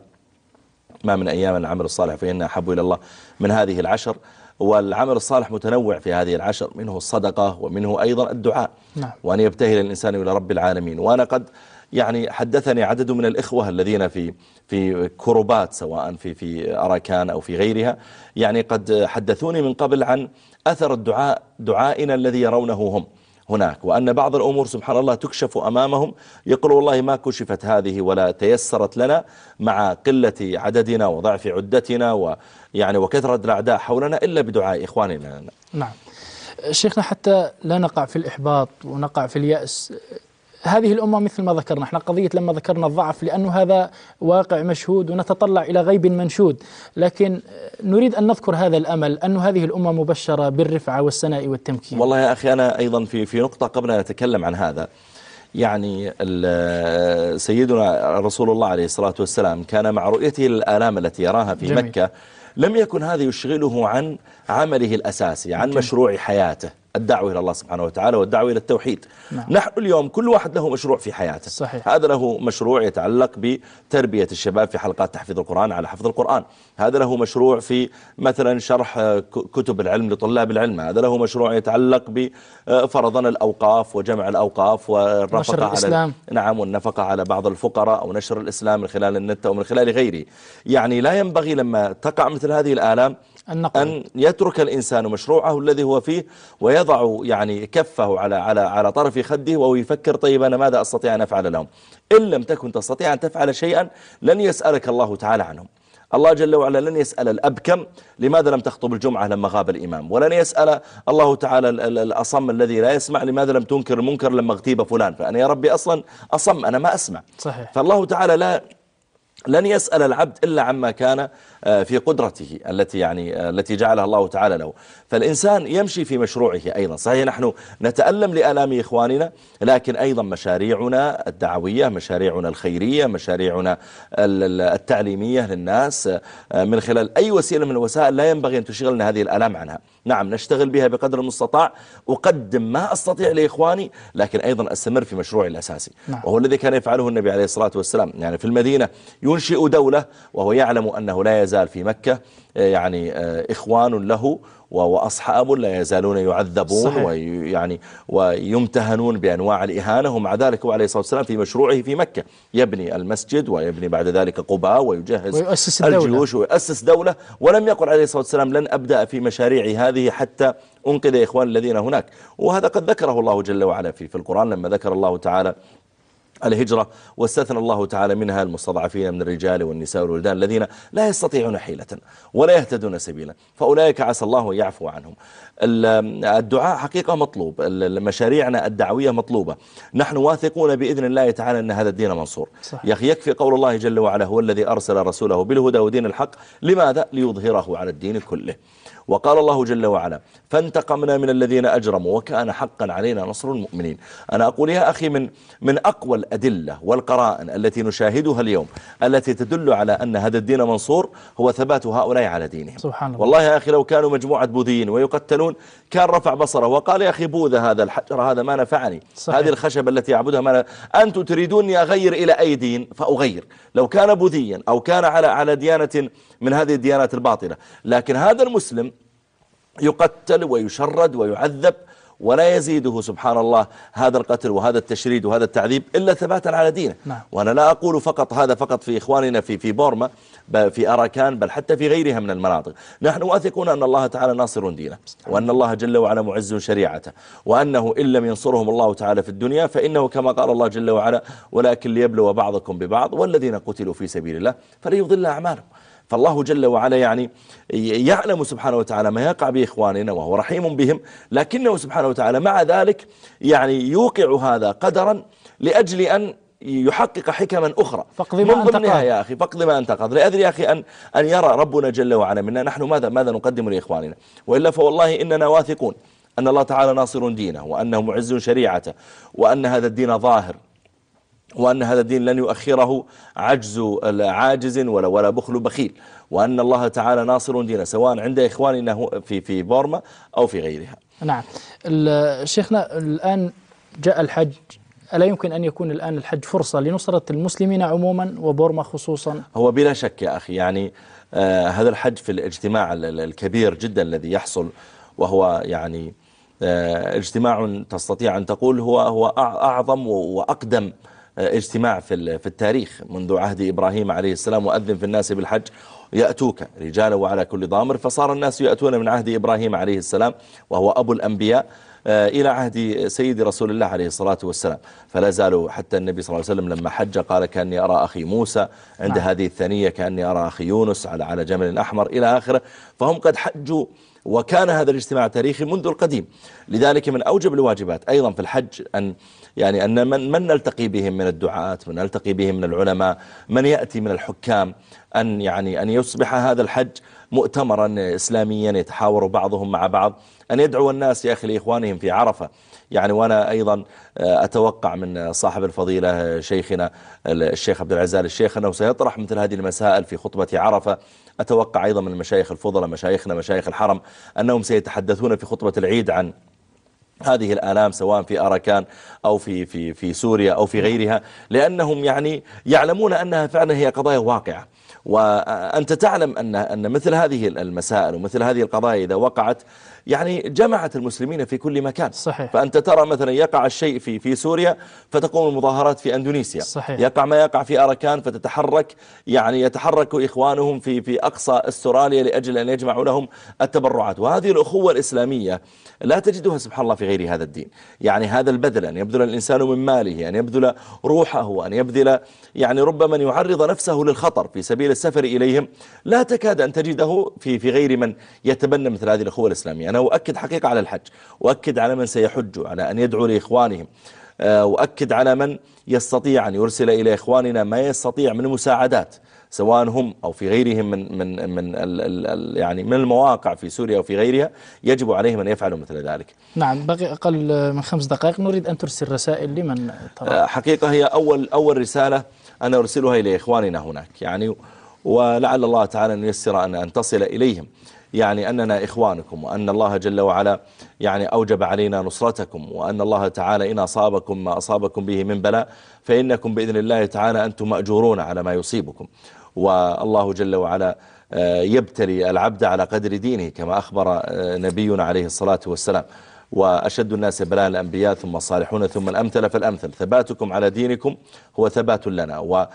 ما من أيام العمل الصالح فإن أحب إلى الله من هذه العشر والعمل الصالح متنوع في هذه العشر منه الصدقة ومنه أيضا الدعاء. نعم. وأن يبتهل الإنسان إلى رب العالمين. وأنا قد يعني حدثني عدد من الإخوة الذين في في كربات سواء في في أراكان أو في غيرها يعني قد حدثوني من قبل عن أثر الدعاء دعائنا الذي يرونه هم. هناك وأن بعض الأمور سبحان الله تكشف أمامهم. يقول والله ما كشفت هذه ولا تيسرت لنا مع قلة عددنا وضعف عدتنا ويعني وكثرة الأعداء حولنا إلا بدعاء إخواننا. نعم. شيخنا حتى لا نقع في الإحباط ونقع في اليأس هذه الأمة مثل ما ذكرنا. إحنا قضية لما ذكرنا الضعف لأنه هذا واقع مشهود ونتطلع إلى غيب منشود. لكن نريد أن نذكر هذا الأمل أن هذه الأمة مبشرة بالرفعة والسناء والتمكين. والله يا أخي أنا أيضا في في نقطة قبل أن أتكلم عن هذا. يعني سيدنا رسول الله عليه الصلاة والسلام كان مع رؤيته للآلام التي يراها في جميل. مكة لم يكن هذا يشغله عن عمله الأساسي عن مشروع حياته. الدعوة إلى الله سبحانه وتعالى والدعوة إلى التوحيد نعم. نحن اليوم كل واحد له مشروع في حياته صحيح. هذا له مشروع يتعلق بتربية الشباب في حلقات تحفيظ القرآن على حفظ القرآن هذا له مشروع في مثلا شرح آه، كتب العلم لطلاب العلم هذا له مشروع يتعلق بفرضنا الأوقاف وجمع الأوقاف والنفقة نشر على الإسلام. نعم والنفقة على بعض الفقراء أو نشر الإسلام من خلال النت أو من خلال غيره يعني لا ينبغي لما تقع مثل هذه الآلام أن نقل. أن يترك الإنسان مشروعه الذي هو فيه ويضع يعني كفه على على على طرف خده وهو يفكر طيب أنا ماذا أستطيع أن أفعل لهم. إن لم تكن تستطيع أن تفعل شيئا لن يسألك الله تعالى عنهم. الله جل وعلا لن يسأل الأبكم لماذا لم تخطب الجمعة لما غاب الإمام. ولن يسأل الله تعالى ال- ال- الأصم الذي لا يسمع لماذا لم تنكر المنكر لما اغتيب فلان. فأنا يا ربي أصلا أصم أنا ما أسمع. صحيح. فالله تعالى لا لن يسأل العبد إلا عما كان آه، في قدرته التي يعني آه، التي جعلها الله تعالى له. فالإنسان يمشي في مشروعه أيضا. صحيح نحن نتألم لآلام إخواننا لكن أيضا مشاريعنا الدعوية مشاريعنا الخيرية مشاريعنا ال- ال- التعليمية للناس آه، من خلال أي وسيلة من الوسائل لا ينبغي أن تشغلنا هذه الآلام عنها. نعم نشتغل بها بقدر المستطاع. أقدم ما أستطيع لإخواني لكن أيضا أستمر في مشروعي الأساسي. نعم. وهو الذي كان يفعله النبي عليه الصلاة والسلام. يعني في المدينة ينشئ دولة وهو يعلم أنه لا يزال في مكة آه، يعني آه، إخوان له وأصحاب لا يزالون يعذبون صحيح. ويعني ويمتهنون بأنواع الإهانة ومع ذلك هو عليه الصلاة والسلام في مشروعه في مكة يبني المسجد ويبني بعد ذلك قباء ويجهز ويؤسس الدولة. الجيوش ويؤسس دولة ولم يقل عليه الصلاة والسلام لن أبدأ في مشاريعي هذه حتى أنقذ إخوان الذين هناك وهذا قد ذكره الله جل وعلا في في القرآن لما ذكر الله تعالى الهجرة واستثنى الله تعالى منها المستضعفين من الرجال والنساء والولدان الذين لا يستطيعون حيلة ولا يهتدون سبيلا. فأولئك عسى الله أن يعفو عنهم. ال- الدعاء حقيقة مطلوب. مشاريعنا الدعوية مطلوبة. نحن واثقون بإذن الله تعالى أن هذا الدين منصور. صح. يا أخي يكفي قول الله جل وعلا هو الذي أرسل رسوله بالهدى ودين الحق لماذا؟ ليظهره على الدين كله. وقال الله جل وعلا فانتقمنا من الذين أجرموا وكان حقا علينا نصر المؤمنين أنا أقول يا أخي من من أقوى الأدلة والقرائن التي نشاهدها اليوم التي تدل على أن هذا الدين منصور هو ثبات هؤلاء على دينهم سبحان الله. والله يا أخي لو كانوا مجموعة بوذيين ويقتلون كان رفع بصره وقال يا أخي بوذا هذا الحجر هذا ما نفعني صحيح. هذه الخشبة التي يعبدها ما أنتم تريدوني أغير إلى أي دين فأغير لو كان بوذيا أو كان على على ديانة من هذه الديانات الباطلة لكن هذا المسلم يقتل ويشرد ويعذب ولا يزيده سبحان الله هذا القتل وهذا التشريد وهذا التعذيب إلا ثباتا على دينه. نعم. وأنا لا أقول فقط هذا فقط في إخواننا في في بورما في أراكان بل حتى في غيرها من المناطق. نحن واثقون أن الله تعالى ناصر دينه وأن الله جل وعلا معز شريعته وأنه إن لم ينصرهم الله تعالى في الدنيا فإنه كما قال الله جل وعلا ولكن ليبلو بعضكم ببعض والذين قتلوا في سبيل الله فليضل أعمالهم. فالله جل وعلا يعني يعلم سبحانه وتعالى ما يقع بإخواننا وهو رحيم بهم لكنه سبحانه وتعالى مع ذلك يعني يوقع هذا قدرا لأجل أن يحقق حكما أخرى. فاقض ما أنت. يا أخي فاقض ما أنت قاض لأدري يا أخي أن, أن يرى ربنا جل وعلا منا. نحن ماذا ماذا نقدم لإخواننا؟ وإلا فوالله إننا واثقون أن الله تعالى ناصر دينه وأنه معز شريعته وأن هذا الدين ظاهر. وأن هذا الدين لن يؤخره عجز عاجز ولا ولا بخل بخيل. وأن الله تعالى ناصر دينه سواء عند إخواننا في في بورما أو في غيرها. نعم. شيخنا الآن جاء الحج. ألا يمكن أن يكون الآن الحج فرصة لنصرة المسلمين عموما وبورما خصوصا؟ هو بلا شك يا أخي يعني آه هذا الحج في الاجتماع ال- ال- الكبير جدا الذي يحصل وهو يعني آه اجتماع تستطيع أن تقول هو هو أع- أعظم وأقدم اجتماع في في التاريخ منذ عهد إبراهيم عليه السلام وأذن في الناس بالحج يأتوك رجالا وعلى كل ضامر. فصار الناس يأتون من عهد إبراهيم عليه السلام وهو أبو الأنبياء آه، إلى عهد سيد رسول الله عليه الصلاة والسلام. فلا زالوا حتى النبي صلى الله عليه وسلم لما حج قال كأني أرى أخي موسى عند نعم. هذه الثانية كأني أرى أخي يونس على على جمل أحمر إلى آخره. فهم قد حجوا وكان هذا الاجتماع تاريخي منذ القديم. لذلك من أوجب الواجبات أيضا في الحج أن يعني أن من, من نلتقي بهم من الدعاة من نلتقي بهم من العلماء من يأتي من الحكام أن يعني أن يصبح هذا الحج مؤتمرا إسلاميا يتحاور بعضهم مع بعض أن يدعو الناس يا أخي لإخوانهم في عرفة. يعني وأنا أيضا أتوقع من صاحب الفضيلة شيخنا الشيخ عبد العزال الشيخ أنه سيطرح مثل هذه المسائل في خطبة عرفة. أتوقع أيضا من المشايخ الفضلاء مشايخنا مشايخ الحرم أنهم سيتحدثون في خطبة العيد عن هذه الآلام سواء في أراكان أو في, في, في سوريا أو في غيرها لأنهم يعني يعلمون أنها فعلا هي قضايا واقعة. وأنت تعلم أن, أن مثل هذه المسائل ومثل هذه القضايا إذا وقعت يعني جمعت المسلمين في كل مكان. صحيح. فأنت ترى مثلا يقع الشيء في, في سوريا فتقوم المظاهرات في أندونيسيا. صحيح. يقع ما يقع في أراكان فتتحرك يعني يتحرك إخوانهم في, في أقصى أستراليا لأجل أن يجمعوا لهم التبرعات. وهذه الأخوة الإسلامية لا تجدها سبحان الله في غير هذا الدين. يعني هذا البذل أن يبذل الإنسان من ماله أن يبذل روحه أن يبذل يعني ربما يعرض نفسه للخطر في سبيل السفر إليهم. لا تكاد أن تجده في, في غير من يتبنى مثل هذه الأخوة الإسلامية. أنا أؤكد حقيقة على الحج وأكد على من سيحج على أن يدعو لإخوانهم وأكد على من يستطيع أن يرسل إلى إخواننا ما يستطيع من مساعدات سواء هم أو في غيرهم من من من ال ال ال يعني من المواقع في سوريا وفي غيرها يجب عليهم أن يفعلوا مثل ذلك. نعم بقي أقل من خمس دقائق نريد أن ترسل رسائل لمن ترى حقيقة هي أول أول رسالة أنا أرسلها إلى إخواننا هناك يعني ولعل الله تعالى أن ييسر أن أن تصل إليهم يعني أننا إخوانكم وأن الله جل وعلا يعني أوجب علينا نصرتكم وأن الله تعالى إن أصابكم ما أصابكم به من بلاء فإنكم بإذن الله تعالى أنتم مأجورون على ما يصيبكم. والله جل وعلا يبتلي العبد على قدر دينه كما أخبر نبينا عليه الصلاة والسلام. وأشد الناس بلاء الأنبياء ثم الصالحون ثم الأمثل فالأمثل ثباتكم على دينكم. هو ثبات لنا. و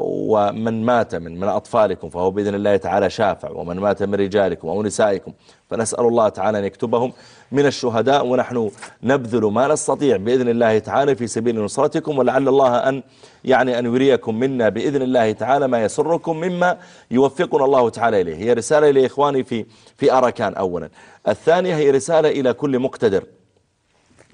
ومن مات من من أطفالكم فهو بإذن الله تعالى شافع. ومن مات من رجالكم أو نسائكم فنسأل الله تعالى أن يكتبهم من الشهداء. ونحن نبذل ما نستطيع بإذن الله تعالى في سبيل نصرتكم. ولعل الله أن يعني أن يريكم منا بإذن الله تعالى ما يسركم مما يوفقنا الله تعالى إليه. هي رسالة لإخواني في في أركان أولا. الثانية هي رسالة إلى كل مقتدر.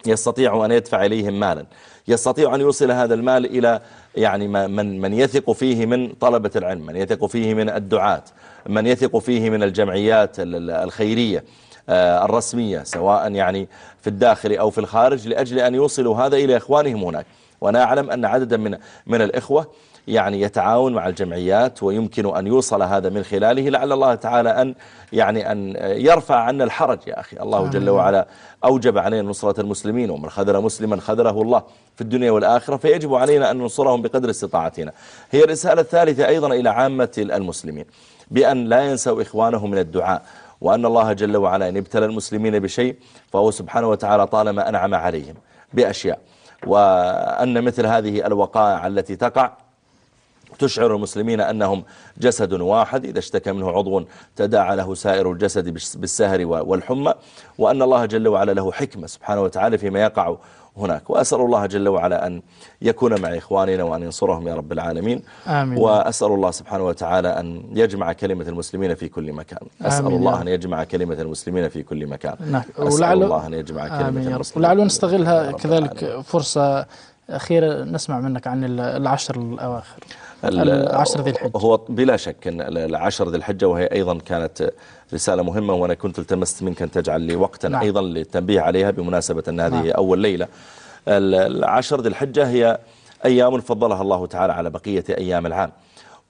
يستطيع أن يدفع إليهم مالا. يستطيع أن يوصل هذا المال إلى يعني من من يثق فيه من طلبة العلم من يثق فيه من الدعاة من يثق فيه من الجمعيات الخيرية الرسمية سواء يعني في الداخل أو في الخارج لأجل أن يوصلوا هذا إلى إخوانهم هناك. وأنا أعلم أن عددا من من الإخوة يعني يتعاون مع الجمعيات ويمكن أن يوصل هذا من خلاله. لعل الله تعالى أن يعني أن يرفع عنا الحرج يا أخي. الله جل وعلا أوجب علينا نصرة المسلمين ومن خذل مسلما خذله الله في الدنيا والآخرة فيجب علينا أن ننصرهم بقدر استطاعتنا. هي الرسالة الثالثة أيضا إلى عامة المسلمين بأن لا ينسوا إخوانهم من الدعاء وأن الله جل وعلا إن ابتلى المسلمين بشيء فهو سبحانه وتعالى طالما أنعم عليهم بأشياء. وأن مثل هذه الوقائع التي تقع تشعر المسلمين أنهم جسد واحد إذا اشتكى منه عضو تداعى له سائر الجسد بالسهر والحمى وأن الله جل وعلا له حكمة سبحانه وتعالى فيما يقع هناك. وأسأل الله جل وعلا أن يكون مع إخواننا وأن ينصرهم يا رب العالمين. آمين. وأسأل الله سبحانه وتعالى أن يجمع كلمة المسلمين في كل مكان. أسأل آمين الله أن يجمع كلمة المسلمين في كل مكان. نعم. أسأل الله أن يجمع كلمة آمين المسلمين. يا نستغلها كذلك. فرصة أخيرا نسمع منك عن ال- العشر الأواخر. ال- العشر ذي الحجة هو بلا شك أن العشر ذي الحجة وهي أيضا كانت رسالة مهمة وأنا كنت التمست منك أن تجعل لي وقتا نعم. أيضا للتنبيه عليها بمناسبة أن هذه نعم. أول ليلة ال- العشر ذي الحجة هي أيام فضلها الله تعالى على بقية أيام العام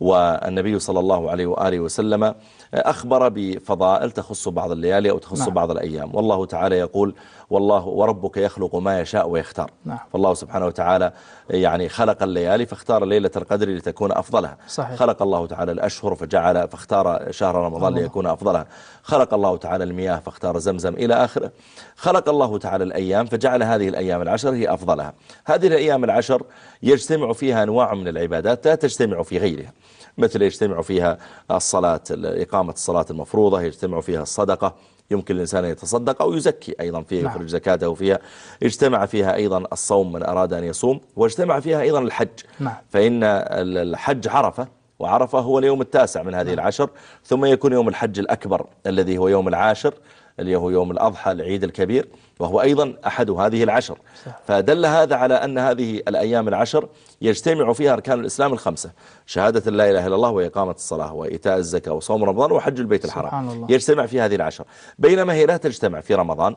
والنبي صلى الله عليه وآله وسلم أخبر بفضائل تخص بعض الليالي أو تخص نعم. بعض الأيام والله تعالى يقول والله وربك يخلق ما يشاء ويختار نعم. فالله سبحانه وتعالى يعني خلق الليالي فاختار ليلة القدر لتكون أفضلها صحيح. خلق الله تعالى الأشهر فجعل فاختار شهر رمضان الله. ليكون أفضلها خلق الله تعالى المياه فاختار زمزم إلى آخره خلق الله تعالى الأيام فجعل هذه الأيام العشر هي أفضلها هذه الأيام العشر يجتمع فيها أنواع من العبادات لا تجتمع في غيرها مثل يجتمع فيها الصلاة إقامة الصلاة المفروضة يجتمع فيها الصدقة يمكن الإنسان أن يتصدق أو يزكي أيضا فيها نعم. يخرج زكاته فيها اجتمع فيها أيضا الصوم من أراد أن يصوم واجتمع فيها أيضا الحج نعم. فإن الحج عرفة وعرفة هو اليوم التاسع من هذه العشر ثم يكون يوم الحج الأكبر الذي هو يوم العاشر اللي هو يوم الأضحى العيد الكبير وهو أيضا أحد هذه العشر. فدل هذا على أن هذه الأيام العشر يجتمع فيها أركان الإسلام الخمسة شهادة لا إله إلا الله وإقامة الصلاة وإيتاء الزكاة وصوم رمضان وحج البيت الحرام. يجتمع في هذه العشر. بينما هي لا تجتمع في رمضان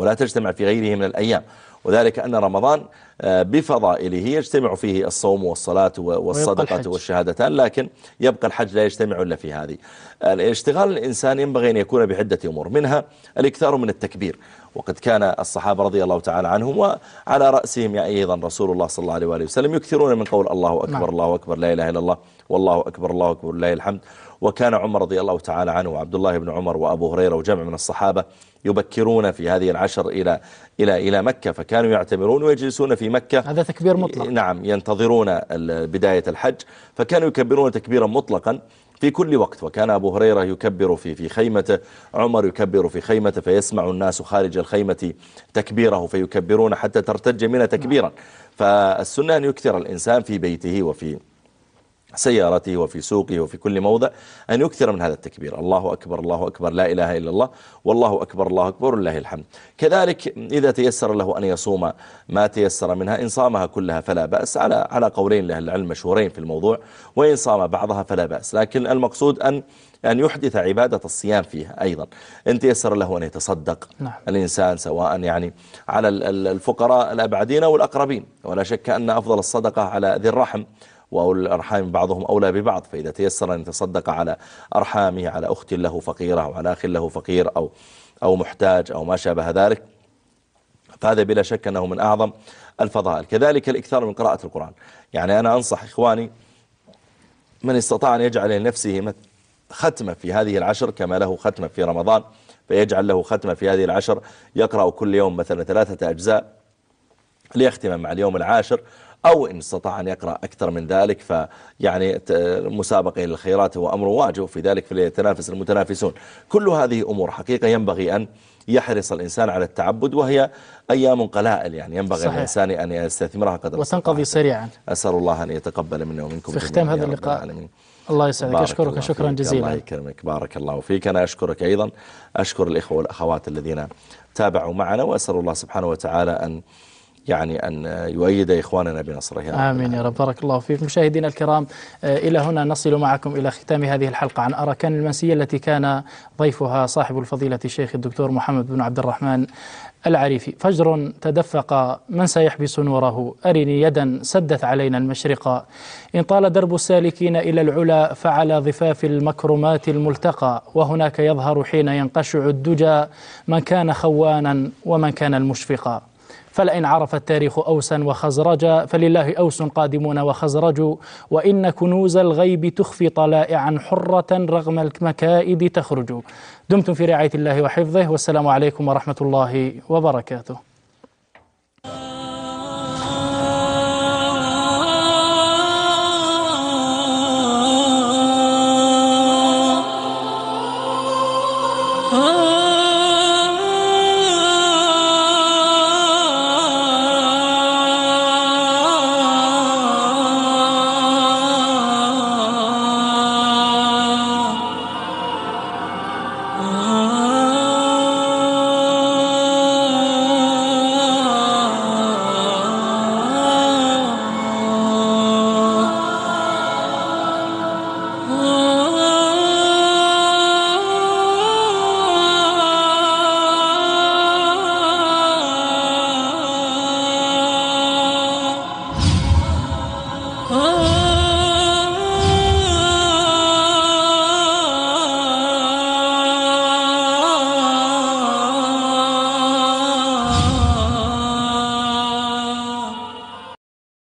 ولا تجتمع في غيره من الأيام وذلك أن رمضان آه، بفضائله يجتمع فيه الصوم والصلاة والصدقة. والشهادتان لكن يبقى الحج لا يجتمع إلا في هذه الاشتغال الإنسان ينبغي أن يكون بعدة أمور منها الإكثار من التكبير وقد كان الصحابة رضي الله تعالى عنهم وعلى رأسهم يعني أيضا رسول الله صلى الله عليه وآله وسلم يكثرون من قول الله أكبر نعم. الله أكبر لا إله إلا الله والله أكبر الله أكبر لله الحمد وكان عمر رضي الله تعالى عنه وعبد الله بن عمر وأبو هريرة وجمع من الصحابة يبكرون في هذه العشر إلى إلى إلى مكة فكانوا يعتمرون ويجلسون في مكة. هذا تكبير مطلق. نعم ينتظرون بداية الحج. فكانوا يكبرون تكبيرا مطلقا في كل وقت. وكان أبو هريرة يكبر في في خيمته عمر يكبر في خيمته فيسمع الناس خارج الخيمة تكبيره فيكبرون حتى ترتج منه تكبيرا. فالسنة أن يكثر الإنسان في بيته وفي سيارته وفي سوقه وفي كل موضع أن يكثر من هذا التكبير. الله أكبر الله أكبر لا إله إلا الله والله أكبر الله أكبر لله الحمد. كذلك إذا تيسر له أن يصوم ما تيسر منها إن صامها كلها فلا بأس. على على قولين لأهل العلم مشهورين في الموضوع وإن صام بعضها فلا بأس. لكن المقصود أن أن يحدث عبادة الصيام فيها أيضا. إن تيسر له أن يتصدق نعم. الإنسان سواء يعني على ال- ال- الفقراء الأبعدين والأقربين ولا شك أن أفضل الصدقة على ذي الرحم وأولي الأرحام بعضهم أولى ببعض فإذا تيسر أن يتصدق على أرحامه على أخت له فقيرة أو على أخ له فقير أو أو محتاج أو ما شابه ذلك فهذا بلا شك أنه من أعظم الفضائل. كذلك الإكثار من قراءة القرآن. يعني أنا أنصح إخواني من استطاع أن يجعل لنفسه ختمة في هذه العشر كما له ختمة في رمضان فيجعل له ختمة في هذه العشر يقرأ كل يوم مثلا ثلاثة أجزاء ليختم مع اليوم العاشر أو إن استطاع أن يقرأ أكثر من ذلك فيعني مسابقة إلى الخيرات هو أمر واجب في ذلك فليتنافس المتنافسون. كل هذه أمور حقيقة ينبغي أن يحرص الإنسان على التعبد وهي أيام قلائل يعني. ينبغي صحيح. الإنسان أن يستثمرها قدر وتنقضي. سريعا. أسأل الله أن يتقبل منا ومنكم في ختام هذا اللقاء. العالمين. الله يسعدك. أشكرك شكرا فيك. الله جزيلا يكرمك. بارك الله فيك. أنا أشكرك أيضا. أشكر الإخوة والأخوات الذين تابعوا معنا وأسأل الله سبحانه وتعالى أن يعني أن يؤيد إخواننا بنصره. آمين يا رب. بارك الله فيك مشاهدينا الكرام آه، إلى هنا نصل معكم إلى ختام هذه الحلقة عن أركان المنسية التي كان ضيفها صاحب الفضيلة الشيخ الدكتور محمد بن عبد الرحمن العريفي. فجر تدفق من سيحبس نوره. أرني يدا سدت علينا المشرقا إن طال درب السالكين إلى العلا فعلى ضفاف المكرمات الملتقى. وهناك يظهر حين ينقشع الدجى من كان خوانا ومن كان المشفقا. فلئن عرف التاريخ أوسا وخزرجا فلله أوس قادمون وخزرج وإن كنوز الغيب تخفي طلائعا حرة رغم المكائد تخرج. دمتم في رعاية الله وحفظه والسلام عليكم ورحمة الله وبركاته.